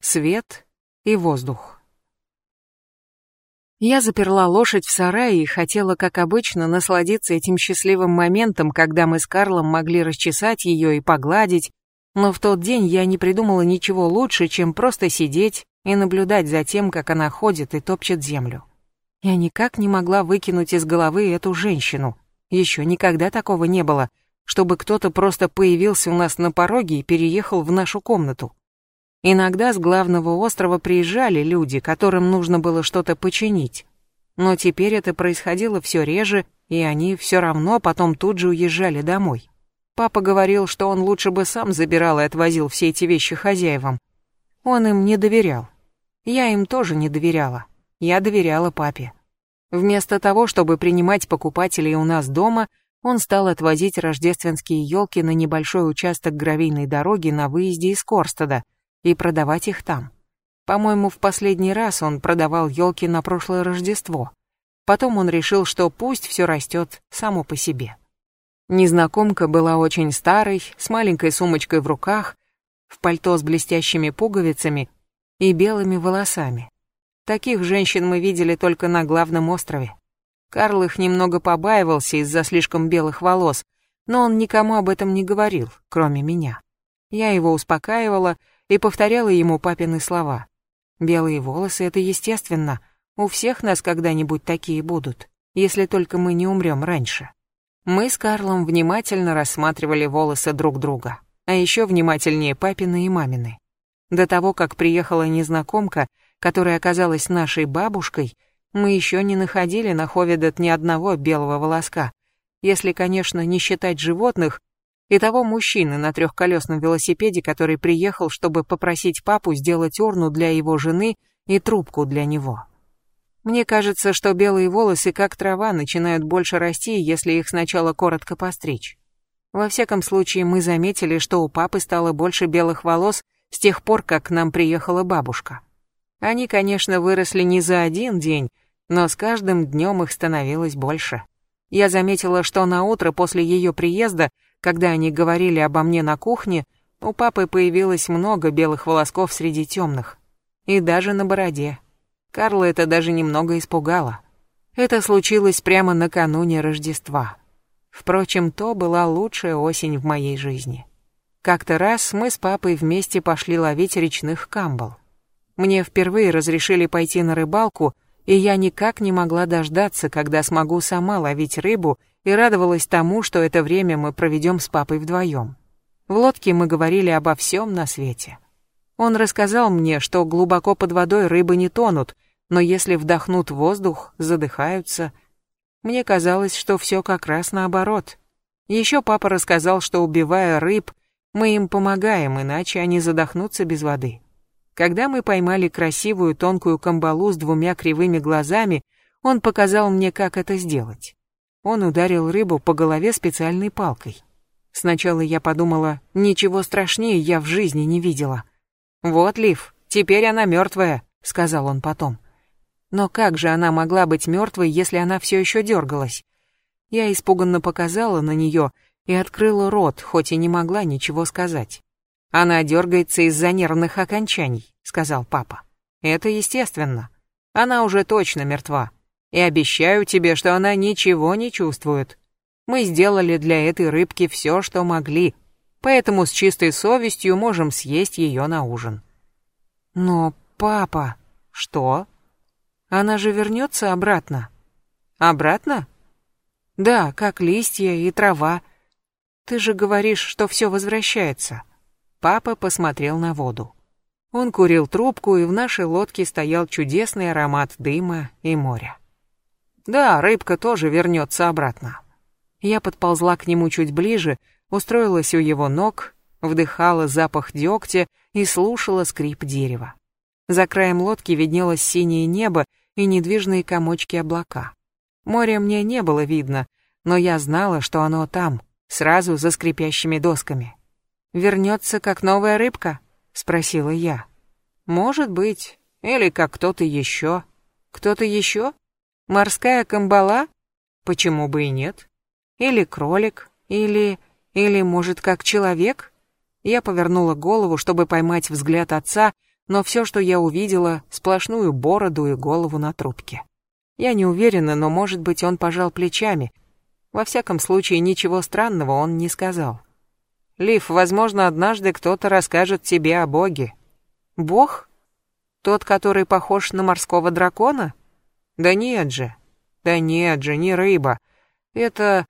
свет и воздух. Я заперла лошадь в сарае и хотела, как обычно, насладиться этим счастливым моментом, когда мы с Карлом могли расчесать ее и погладить, но в тот день я не придумала ничего лучше, чем просто сидеть и наблюдать за тем, как она ходит и топчет землю. Я никак не могла выкинуть из головы эту женщину. Еще никогда такого не было, чтобы кто-то просто появился у нас на пороге и переехал в нашу комнату. Иногда с главного острова приезжали люди, которым нужно было что-то починить. Но теперь это происходило все реже, и они все равно потом тут же уезжали домой. Папа говорил, что он лучше бы сам забирал и отвозил все эти вещи хозяевам. Он им не доверял. Я им тоже не доверяла. Я доверяла папе. Вместо того, чтобы принимать покупателей у нас дома, он стал отвозить рождественские елки на небольшой участок гравийной дороги на выезде из Корстада — и продавать их там. По-моему, в последний раз он продавал елки на прошлое Рождество. Потом он решил, что пусть все растет само по себе. Незнакомка была очень старой, с маленькой сумочкой в руках, в пальто с блестящими пуговицами и белыми волосами. Таких женщин мы видели только на главном острове. Карл их немного побаивался из-за слишком белых волос, но он никому об этом не говорил, кроме меня. Я его успокаивала, и повторяла ему папины слова. «Белые волосы — это естественно. У всех нас когда-нибудь такие будут, если только мы не умрем раньше». Мы с Карлом внимательно рассматривали волосы друг друга, а еще внимательнее папины и мамины. До того, как приехала незнакомка, которая оказалась нашей бабушкой, мы еще не находили на Ховедет ни одного белого волоска, если, конечно, не считать животных, и того мужчины на трехколесном велосипеде, который приехал, чтобы попросить папу сделать урну для его жены и трубку для него. Мне кажется, что белые волосы, как трава, начинают больше расти, если их сначала коротко постричь. Во всяком случае, мы заметили, что у папы стало больше белых волос с тех пор, как к нам приехала бабушка. Они, конечно, выросли не за один день, но с каждым днем их становилось больше. Я заметила, что на утро после ее приезда когда они говорили обо мне на кухне, у папы появилось много белых волосков среди темных. И даже на бороде. Карла это даже немного испугало. Это случилось прямо накануне Рождества. Впрочем, то была лучшая осень в моей жизни. Как-то раз мы с папой вместе пошли ловить речных камбал. Мне впервые разрешили пойти на рыбалку, и я никак не могла дождаться, когда смогу сама ловить рыбу и радовалась тому, что это время мы проведем с папой вдвоем. В лодке мы говорили обо всем на свете. Он рассказал мне, что глубоко под водой рыбы не тонут, но если вдохнут воздух, задыхаются. Мне казалось, что все как раз наоборот. Еще папа рассказал, что убивая рыб, мы им помогаем, иначе они задохнутся без воды. Когда мы поймали красивую тонкую камбалу с двумя кривыми глазами, он показал мне, как это сделать. Он ударил рыбу по голове специальной палкой. Сначала я подумала, ничего страшнее я в жизни не видела. «Вот, Лив, теперь она мертвая», — сказал он потом. Но как же она могла быть мертвой, если она все еще дергалась? Я испуганно показала на нее и открыла рот, хоть и не могла ничего сказать. «Она дергается из-за нервных окончаний», — сказал папа. «Это естественно. Она уже точно мертва. И обещаю тебе, что она ничего не чувствует. Мы сделали для этой рыбки все, что могли, поэтому с чистой совестью можем съесть ее на ужин. Но, папа... Что? Она же вернется обратно. Обратно? Да, как листья и трава. Ты же говоришь, что все возвращается. Папа посмотрел на воду. Он курил трубку, и в нашей лодке стоял чудесный аромат дыма и моря. Да, рыбка тоже вернется обратно. Я подползла к нему чуть ближе, устроилась у его ног, вдыхала запах дегтя и слушала скрип дерева. За краем лодки виднелось синее небо и недвижные комочки облака. Море мне не было видно, но я знала, что оно там, сразу за скрипящими досками. «Вернется, как новая рыбка?» — спросила я. «Может быть. Или как кто-то еще». «Кто-то еще?» Морская камбала? Почему бы и нет? Или кролик? Или... Или, может, как человек? Я повернула голову, чтобы поймать взгляд отца, Но все, что я увидела, сплошную бороду и голову на трубке. Я не уверена, но, может быть, он пожал плечами. Во всяком случае, ничего странного он не сказал. «Лив, возможно, однажды кто-то расскажет тебе о Боге». «Бог? Тот, который похож на морского дракона?» «Да нет же. Да нет же, не рыба. Это...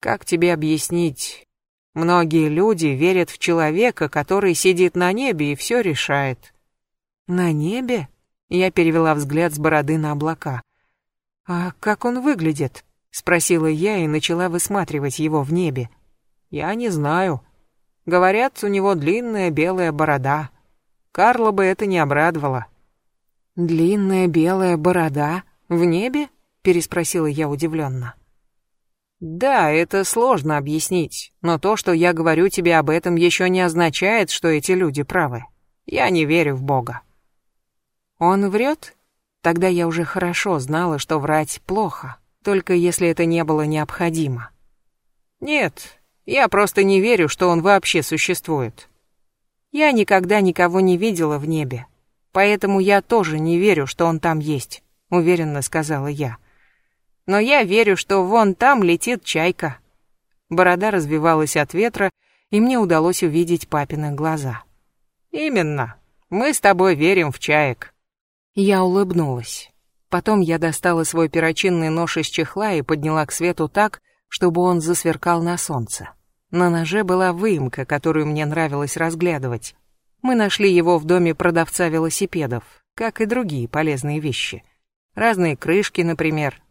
Как тебе объяснить? Многие люди верят в человека, который сидит на небе и все решает. На небе? Я перевела взгляд с бороды на облака. А как он выглядит? Спросила я и начала высматривать его в небе. Я не знаю. Говорят, у него длинная белая борода. Карла бы это не обрадовало. Длинная белая борода? В небе? Переспросила я удивленно. Да, это сложно объяснить, но то, что я говорю тебе об этом, еще не означает, что эти люди правы. Я не верю в Бога. Он врет? Тогда я уже хорошо знала, что врать плохо, только если это не было необходимо. Нет, я просто не верю, что он вообще существует. Я никогда никого не видела в небе, поэтому я тоже не верю, что он там есть, уверенно сказала я но я верю, что вон там летит чайка». Борода развивалась от ветра, и мне удалось увидеть папины глаза. «Именно. Мы с тобой верим в чаек». Я улыбнулась. Потом я достала свой перочинный нож из чехла и подняла к свету так, чтобы он засверкал на солнце. На ноже была выемка, которую мне нравилось разглядывать. Мы нашли его в доме продавца велосипедов, как и другие полезные вещи. Разные крышки, например,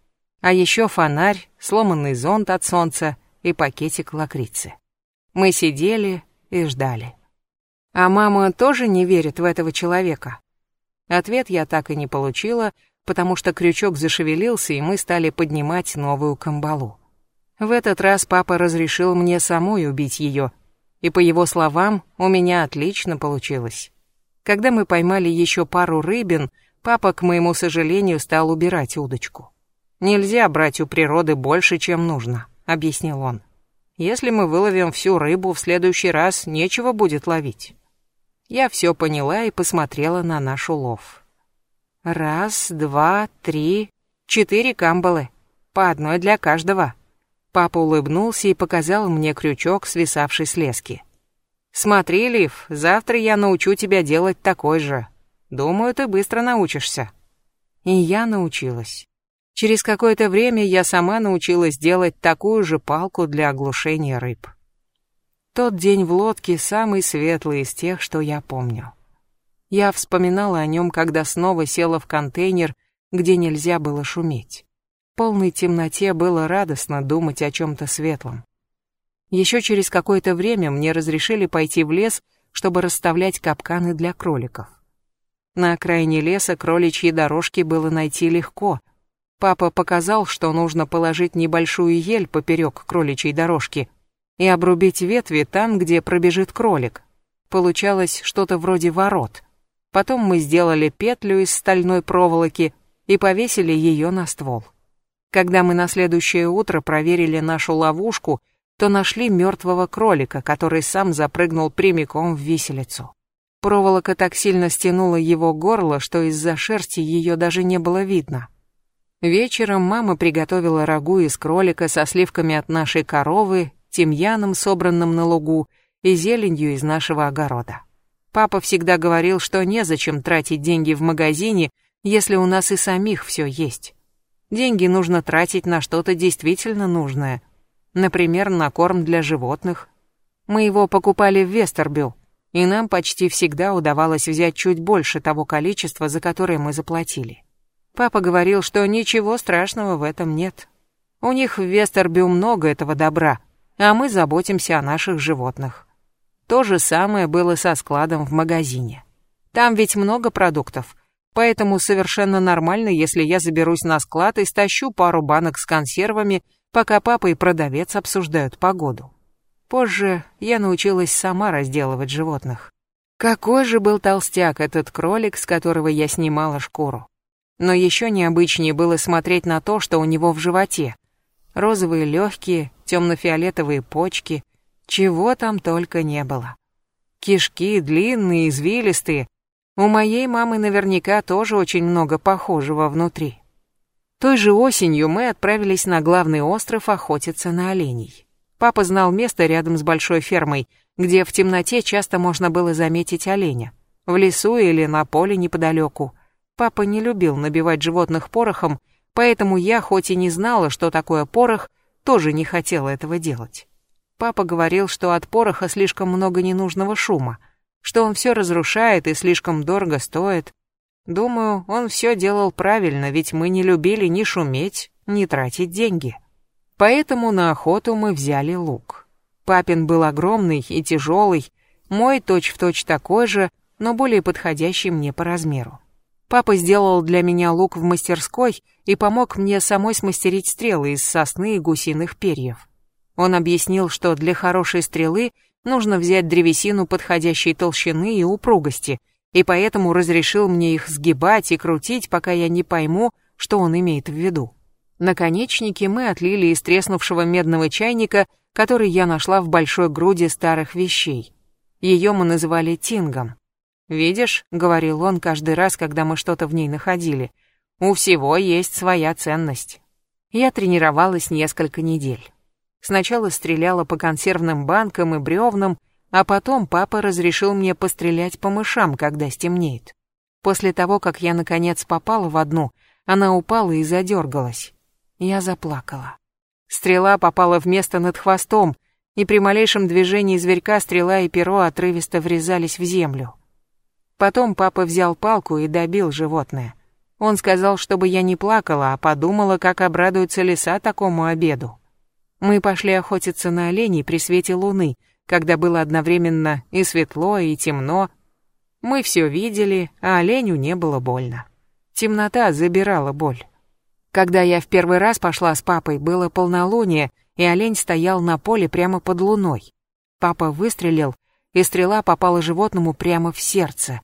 а еще фонарь, сломанный зонт от солнца и пакетик лакрицы. Мы сидели и ждали. А мама тоже не верит в этого человека? Ответ я так и не получила, потому что крючок зашевелился, и мы стали поднимать новую камбалу. В этот раз папа разрешил мне самой убить ее, и по его словам, у меня отлично получилось. Когда мы поймали еще пару рыбин, папа, к моему сожалению, стал убирать удочку. Нельзя брать у природы больше, чем нужно, объяснил он. Если мы выловим всю рыбу, в следующий раз нечего будет ловить. Я все поняла и посмотрела на наш улов. Раз, два, три, четыре камбалы. По одной для каждого. Папа улыбнулся и показал мне крючок, свисавший с лески. «Смотри, Лив, завтра я научу тебя делать такой же. Думаю, ты быстро научишься». И я научилась. Через какое-то время я сама научилась делать такую же палку для оглушения рыб. Тот день в лодке самый светлый из тех, что я помню. Я вспоминала о нем, когда снова села в контейнер, где нельзя было шуметь. Полной темноте было радостно думать о чем-то светлом. Еще через какое-то время мне разрешили пойти в лес, чтобы расставлять капканы для кроликов. На окраине леса кроличьи дорожки было найти легко, Папа показал, что нужно положить небольшую ель поперек кроличьей дорожки и обрубить ветви там, где пробежит кролик. Получалось что-то вроде ворот. Потом мы сделали петлю из стальной проволоки и повесили ее на ствол. Когда мы на следующее утро проверили нашу ловушку, то нашли мертвого кролика, который сам запрыгнул прямиком в виселицу. Проволока так сильно стянула его горло, что из-за шерсти ее даже не было видно. Вечером мама приготовила рагу из кролика со сливками от нашей коровы, тимьяном, собранным на лугу, и зеленью из нашего огорода. Папа всегда говорил, что незачем тратить деньги в магазине, если у нас и самих все есть. Деньги нужно тратить на что-то действительно нужное. Например, на корм для животных. Мы его покупали в Вестербю, и нам почти всегда удавалось взять чуть больше того количества, за которое мы заплатили. Папа говорил, что ничего страшного в этом нет. У них в Вестербю много этого добра, а мы заботимся о наших животных. То же самое было со складом в магазине. Там ведь много продуктов, поэтому совершенно нормально, если я заберусь на склад и стащу пару банок с консервами, пока папа и продавец обсуждают погоду. Позже я научилась сама разделывать животных. Какой же был толстяк этот кролик, с которого я снимала шкуру. Но еще необычнее было смотреть на то, что у него в животе. Розовые легкие, темно-фиолетовые почки, чего там только не было. Кишки длинные, извилистые. У моей мамы наверняка тоже очень много похожего внутри. Той же осенью мы отправились на главный остров охотиться на оленей. Папа знал место рядом с большой фермой, где в темноте часто можно было заметить оленя. В лесу или на поле неподалеку. Папа не любил набивать животных порохом, поэтому я, хоть и не знала, что такое порох, тоже не хотела этого делать. Папа говорил, что от пороха слишком много ненужного шума, что он все разрушает и слишком дорого стоит. Думаю, он все делал правильно, ведь мы не любили ни шуметь, ни тратить деньги. Поэтому на охоту мы взяли лук. Папин был огромный и тяжелый, мой точь-в-точь точь такой же, но более подходящий мне по размеру. Папа сделал для меня лук в мастерской и помог мне самой смастерить стрелы из сосны и гусиных перьев. Он объяснил, что для хорошей стрелы нужно взять древесину подходящей толщины и упругости, и поэтому разрешил мне их сгибать и крутить, пока я не пойму, что он имеет в виду. Наконечники мы отлили из треснувшего медного чайника, который я нашла в большой груди старых вещей. Ее мы называли тингом. «Видишь», — говорил он каждый раз, когда мы что-то в ней находили, «у всего есть своя ценность». Я тренировалась несколько недель. Сначала стреляла по консервным банкам и бревнам, а потом папа разрешил мне пострелять по мышам, когда стемнеет. После того, как я наконец попала в одну, она упала и задергалась. Я заплакала. Стрела попала в место над хвостом, и при малейшем движении зверька стрела и перо отрывисто врезались в землю. Потом папа взял палку и добил животное. Он сказал, чтобы я не плакала, а подумала, как обрадуются лиса такому обеду. Мы пошли охотиться на оленей при свете луны, когда было одновременно и светло, и темно. Мы все видели, а оленю не было больно. Темнота забирала боль. Когда я в первый раз пошла с папой, было полнолуние, и олень стоял на поле прямо под луной. Папа выстрелил, и стрела попала животному прямо в сердце.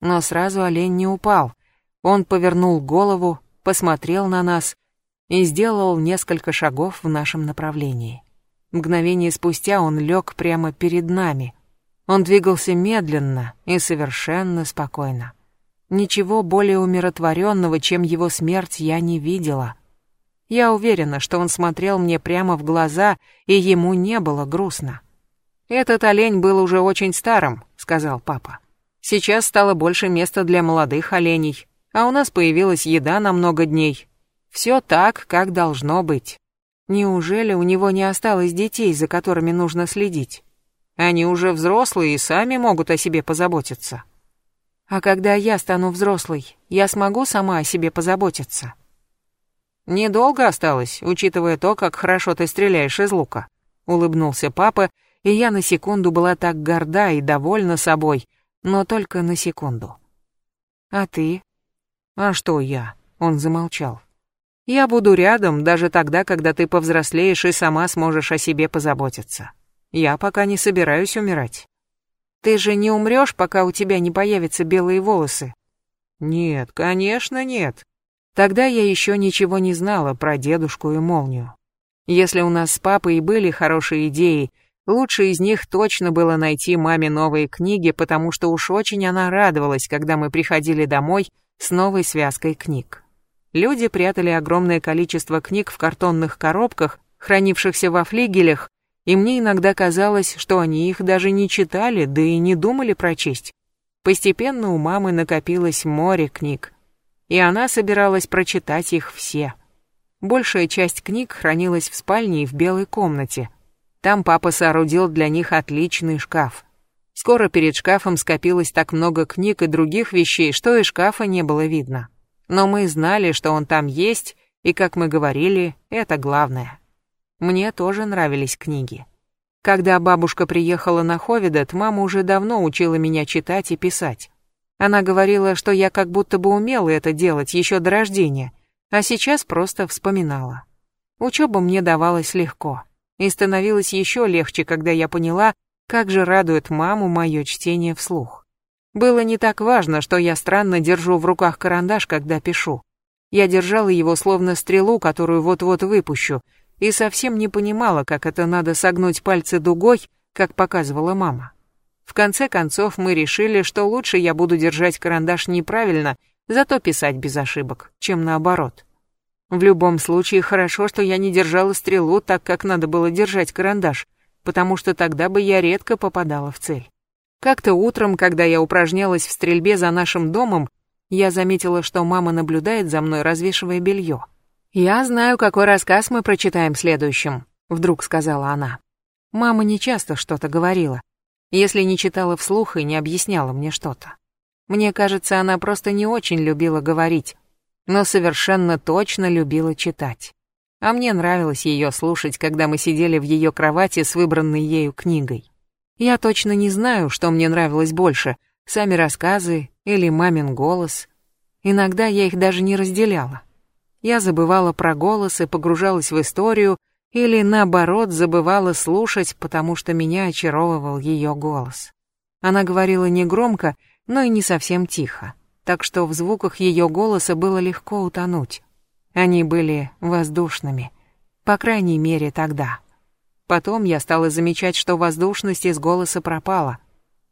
Но сразу олень не упал. Он повернул голову, посмотрел на нас и сделал несколько шагов в нашем направлении. Мгновение спустя он лег прямо перед нами. Он двигался медленно и совершенно спокойно. Ничего более умиротворенного, чем его смерть, я не видела. Я уверена, что он смотрел мне прямо в глаза, и ему не было грустно. «Этот олень был уже очень старым», — сказал папа. «Сейчас стало больше места для молодых оленей, а у нас появилась еда на много дней, все так, как должно быть. Неужели у него не осталось детей, за которыми нужно следить? Они уже взрослые и сами могут о себе позаботиться. А когда я стану взрослой, я смогу сама о себе позаботиться? Недолго осталось, учитывая то, как хорошо ты стреляешь из лука. Улыбнулся папа, и я на секунду была так горда и довольна собой, но только на секунду. А ты? А что я? Он замолчал. Я буду рядом даже тогда, когда ты повзрослеешь и сама сможешь о себе позаботиться. Я пока не собираюсь умирать. Ты же не умрёшь, пока у тебя не появятся белые волосы. Нет, конечно, нет. Тогда я ещё ничего не знала про дедушку и молнию. Если у нас с папой и были хорошие идеи, лучше из них точно было найти маме новые книги, потому что уж очень она радовалась, когда мы приходили домой с новой связкой книг. Люди прятали огромное количество книг в картонных коробках, хранившихся во флигелях, и мне иногда казалось, что они их даже не читали, да и не думали прочесть. Постепенно у мамы накопилось море книг, и она собиралась прочитать их все. Большая часть книг хранилась в спальне и в белой комнате. Там папа соорудил для них отличный шкаф. Скоро перед шкафом скопилось так много книг и других вещей, что и шкафа не было видно. Но мы знали, что он там есть, и, как мы говорили, это главное. Мне тоже нравились книги. Когда бабушка приехала на Ховидет, мама уже давно учила меня читать и писать. Она говорила, что я как будто бы умела это делать еще до рождения, а сейчас просто вспоминала. Учеба мне давалась легко, и становилось еще легче, когда я поняла, как же радует маму мое чтение вслух. Было не так важно, что я странно держу в руках карандаш, когда пишу. Я держала его словно стрелу, которую вот-вот выпущу, и совсем не понимала, как это надо согнуть пальцы дугой, как показывала мама. В конце концов мы решили, что лучше я буду держать карандаш неправильно, зато писать без ошибок, чем наоборот. В любом случае хорошо, что я не держала стрелу так, как надо было держать карандаш, потому что тогда бы я редко попадала в цель. Как-то утром, когда я упражнялась в стрельбе за нашим домом, я заметила, что мама наблюдает за мной, развешивая белье. «Я знаю, какой рассказ мы прочитаем следующим», — вдруг сказала она. Мама не часто что-то говорила, если не читала вслух и не объясняла мне что-то. Мне кажется, она просто не очень любила говорить, но совершенно точно любила читать. А мне нравилось ее слушать, когда мы сидели в ее кровати с выбранной ею книгой. Я точно не знаю, что мне нравилось больше, сами рассказы или мамин голос. Иногда я их даже не разделяла. Я забывала про голос и погружалась в историю, или наоборот забывала слушать, потому что меня очаровывал ее голос. Она говорила негромко, но и не совсем тихо, так что в звуках ее голоса было легко утонуть. Они были воздушными, по крайней мере тогда. Потом я стала замечать, что воздушность из голоса пропала.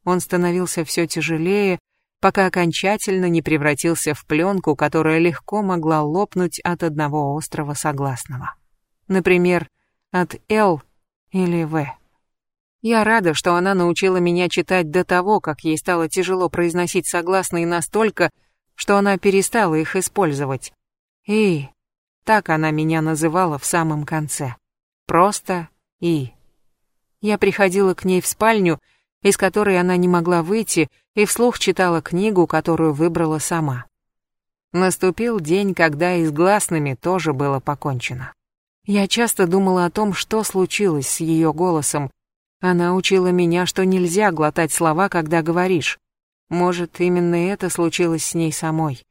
Он становился все тяжелее, пока окончательно не превратился в пленку, которая легко могла лопнуть от одного острого согласного. Например, от «Л» или «В». Я рада, что она научила меня читать до того, как ей стало тяжело произносить согласные настолько, что она перестала их использовать. И так она меня называла в самом конце. Просто И. Я приходила к ней в спальню, из которой она не могла выйти, и вслух читала книгу, которую выбрала сама. Наступил день, когда и с гласными тоже было покончено. Я часто думала о том, что случилось с ее голосом. Она учила меня, что нельзя глотать слова, когда говоришь. Может, именно это случилось с ней самой.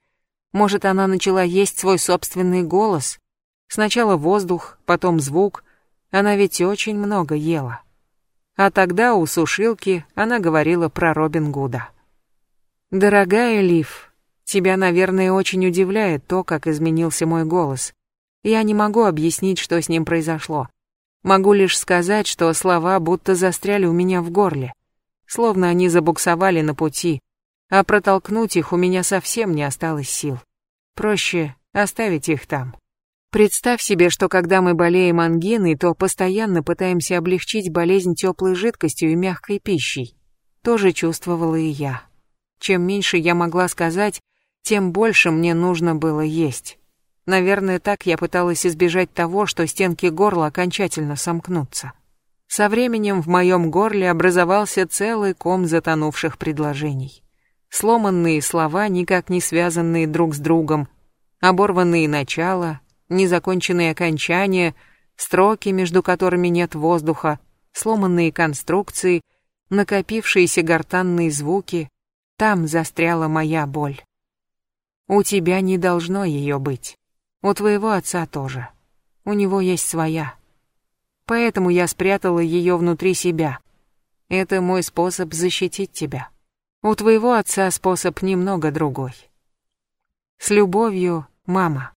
Может, она начала есть свой собственный голос. Сначала воздух, потом звук. Она ведь очень много ела. А тогда у сушилки она говорила про Робин Гуда. «Дорогая Лив, тебя, наверное, очень удивляет то, как изменился мой голос. Я не могу объяснить, что с ним произошло. Могу лишь сказать, что слова будто застряли у меня в горле. Словно они забуксовали на пути, а протолкнуть их у меня совсем не осталось сил. Проще оставить их там. Представь себе, что когда мы болеем ангиной, то постоянно пытаемся облегчить болезнь теплой жидкостью и мягкой пищей. Тоже чувствовала и я. Чем меньше я могла сказать, тем больше мне нужно было есть. Наверное, так я пыталась избежать того, что стенки горла окончательно сомкнутся. Со временем в моем горле образовался целый ком затонувших предложений. Сломанные слова, никак не связанные друг с другом, оборванные начала, незаконченные окончания, строки, между которыми нет воздуха, сломанные конструкции, накопившиеся гортанные звуки. Там застряла моя боль. У тебя не должно ее быть. У твоего отца тоже. У него есть своя. Поэтому я спрятала ее внутри себя. Это мой способ защитить тебя. У твоего отца способ немного другой. С любовью, мама.